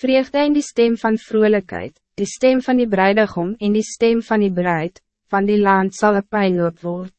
Vreugde in die stem van vrolijkheid, die stem van die bruidegom en die stem van die bruid, van die land zal een pijnloop word.